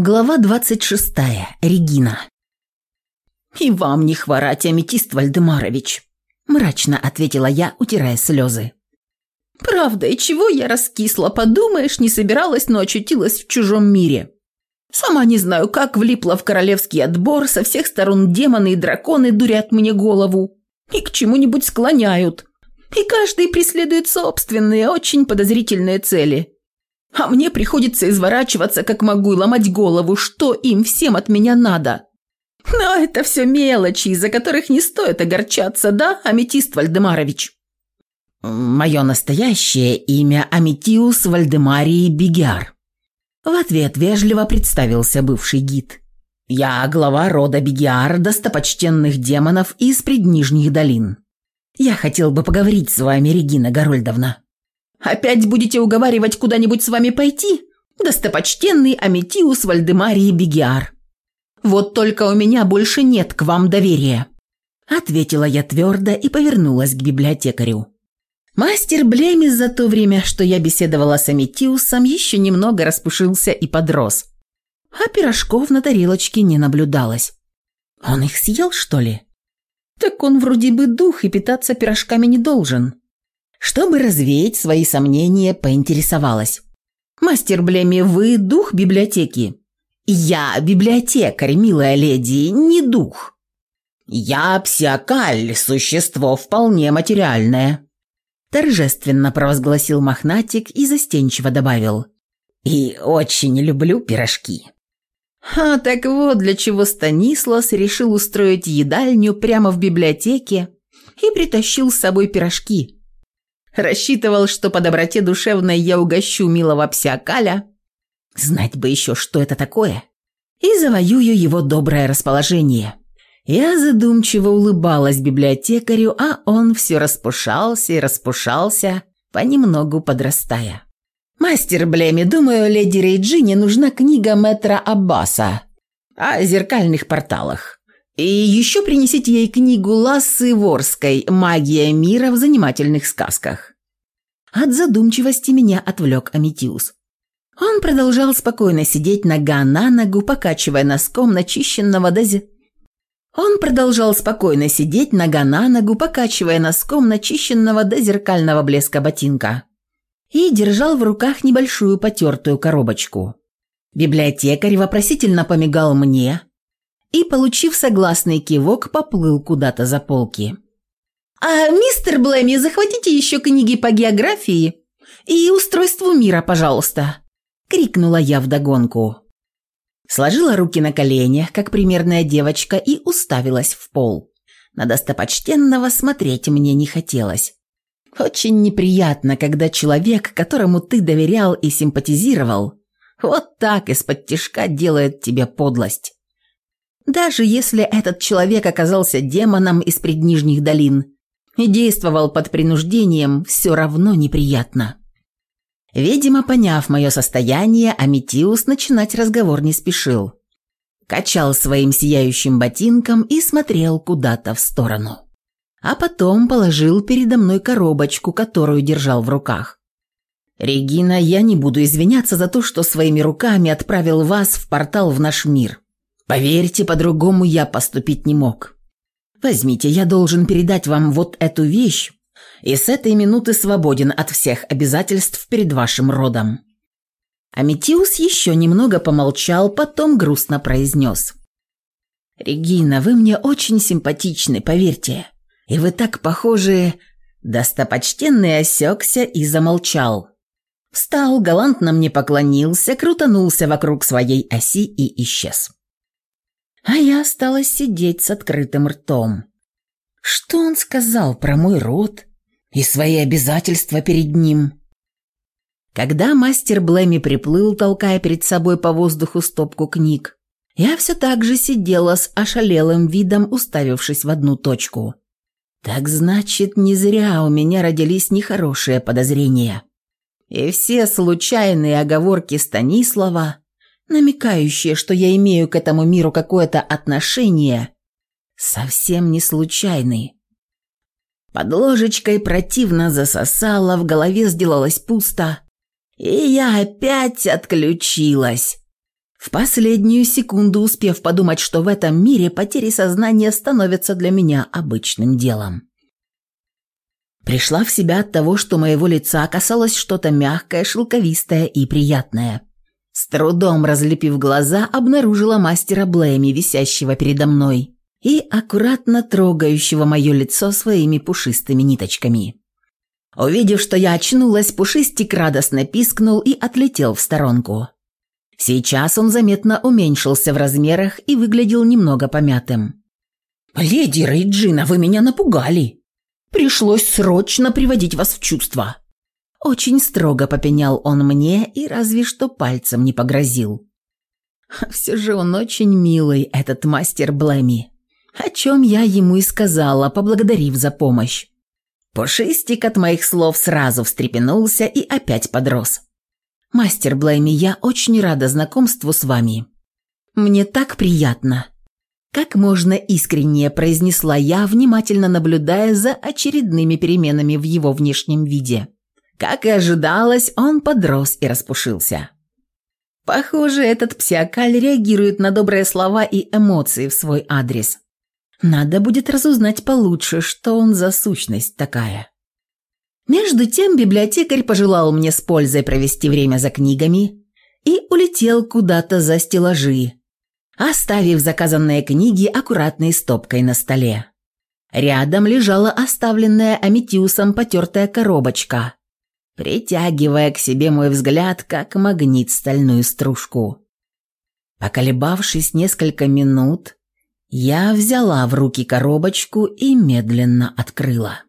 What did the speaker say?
Глава 26. Регина. «И вам не хворать, аметист Вальдемарович», – мрачно ответила я, утирая слезы. «Правда, и чего я раскисла, подумаешь, не собиралась, но очутилась в чужом мире. Сама не знаю, как влипла в королевский отбор, со всех сторон демоны и драконы дурят мне голову и к чему-нибудь склоняют. И каждый преследует собственные, очень подозрительные цели. А мне приходится изворачиваться, как могу, и ломать голову, что им всем от меня надо. Но это все мелочи, из-за которых не стоит огорчаться, да, Аметист Вальдемарович?» «Мое настоящее имя Аметиус Вальдемарий Бегяр». В ответ вежливо представился бывший гид. «Я глава рода Бегиар, достопочтенных демонов из преднижних долин. Я хотел бы поговорить с вами, Регина Горольдовна». Опять будете уговаривать куда-нибудь с вами пойти? Достопочтенный Аметиус Вальдемарий Бегиар. Вот только у меня больше нет к вам доверия. Ответила я твердо и повернулась к библиотекарю. Мастер Блемис за то время, что я беседовала с Аметиусом, еще немного распушился и подрос. А пирожков на тарелочке не наблюдалось. Он их съел, что ли? Так он вроде бы дух и питаться пирожками не должен. Чтобы развеять свои сомнения, поинтересовалась. «Мастер Блеми, вы дух библиотеки?» «Я библиотекарь, милая леди, не дух». «Я псиокаль, существо вполне материальное», – торжественно провозгласил мохнатик и застенчиво добавил. «И очень люблю пирожки». А так вот для чего Станислас решил устроить едальню прямо в библиотеке и притащил с собой пирожки. Рассчитывал, что по доброте душевной я угощу милого пся Каля. Знать бы еще, что это такое. И завоюю его доброе расположение. Я задумчиво улыбалась библиотекарю, а он все распушался и распушался, понемногу подрастая. «Мастер Блеми, думаю, леди Рейджине нужна книга мэтра Аббаса о зеркальных порталах. И еще принесите ей книгу Лассы Ворской «Магия мира в занимательных сказках». От задумчивости меня отвлек Аметиус. Он продолжал спокойно сидеть нога на ногу, покачивая носком начищенного до зе... Он продолжал спокойно сидеть нога на ногу, покачивая носком начищенного до зеркального блеска ботинка. И держал в руках небольшую потертую коробочку. Библиотекарь вопросительно помигал мне и, получив согласный кивок, поплыл куда-то за полки. А, мистер Блэми, захватите еще книги по географии и устройству мира, пожалуйста!» – крикнула я вдогонку. Сложила руки на коленях, как примерная девочка, и уставилась в пол. На достопочтенного смотреть мне не хотелось. Очень неприятно, когда человек, которому ты доверял и симпатизировал, вот так из-под тишка делает тебе подлость. Даже если этот человек оказался демоном из преднижних долин – и действовал под принуждением, все равно неприятно. Видимо, поняв мое состояние, Аметиус начинать разговор не спешил. Качал своим сияющим ботинком и смотрел куда-то в сторону. А потом положил передо мной коробочку, которую держал в руках. «Регина, я не буду извиняться за то, что своими руками отправил вас в портал в наш мир. Поверьте, по-другому я поступить не мог. Возьмите, я должен передать вам вот эту вещь, и с этой минуты свободен от всех обязательств перед вашим родом». Аметиус еще немного помолчал, потом грустно произнес. «Регина, вы мне очень симпатичны, поверьте. И вы так похожи...» Достопочтенный осекся и замолчал. Встал, галантно мне поклонился, крутанулся вокруг своей оси и исчез а я осталась сидеть с открытым ртом. Что он сказал про мой род и свои обязательства перед ним? Когда мастер Блэми приплыл, толкая перед собой по воздуху стопку книг, я все так же сидела с ошалелым видом, уставившись в одну точку. Так значит, не зря у меня родились нехорошие подозрения. И все случайные оговорки Станислава намекающее, что я имею к этому миру какое-то отношение, совсем не случайный. Под ложечкой противно засосало, в голове сделалось пусто, и я опять отключилась. В последнюю секунду успев подумать, что в этом мире потери сознания становятся для меня обычным делом. Пришла в себя от того, что моего лица касалось что-то мягкое, шелковистое и приятное. С трудом разлепив глаза, обнаружила мастера Блэми, висящего передо мной и аккуратно трогающего мое лицо своими пушистыми ниточками. Увидев, что я очнулась, пушистик радостно пискнул и отлетел в сторонку. Сейчас он заметно уменьшился в размерах и выглядел немного помятым. «Леди Рейджина, вы меня напугали! Пришлось срочно приводить вас в чувство!» Очень строго попенял он мне и разве что пальцем не погрозил. Все же он очень милый, этот мастер Блэми. О чем я ему и сказала, поблагодарив за помощь. Пушистик от моих слов сразу встрепенулся и опять подрос. «Мастер Блэми, я очень рада знакомству с вами. Мне так приятно». Как можно искреннее произнесла я, внимательно наблюдая за очередными переменами в его внешнем виде. Как и ожидалось, он подрос и распушился. Похоже, этот псиакаль реагирует на добрые слова и эмоции в свой адрес. Надо будет разузнать получше, что он за сущность такая. Между тем библиотекарь пожелал мне с пользой провести время за книгами и улетел куда-то за стеллажи, оставив заказанные книги аккуратной стопкой на столе. Рядом лежала оставленная Аметиусом потертая коробочка, притягивая к себе мой взгляд, как магнит стальную стружку. Поколебавшись несколько минут, я взяла в руки коробочку и медленно открыла.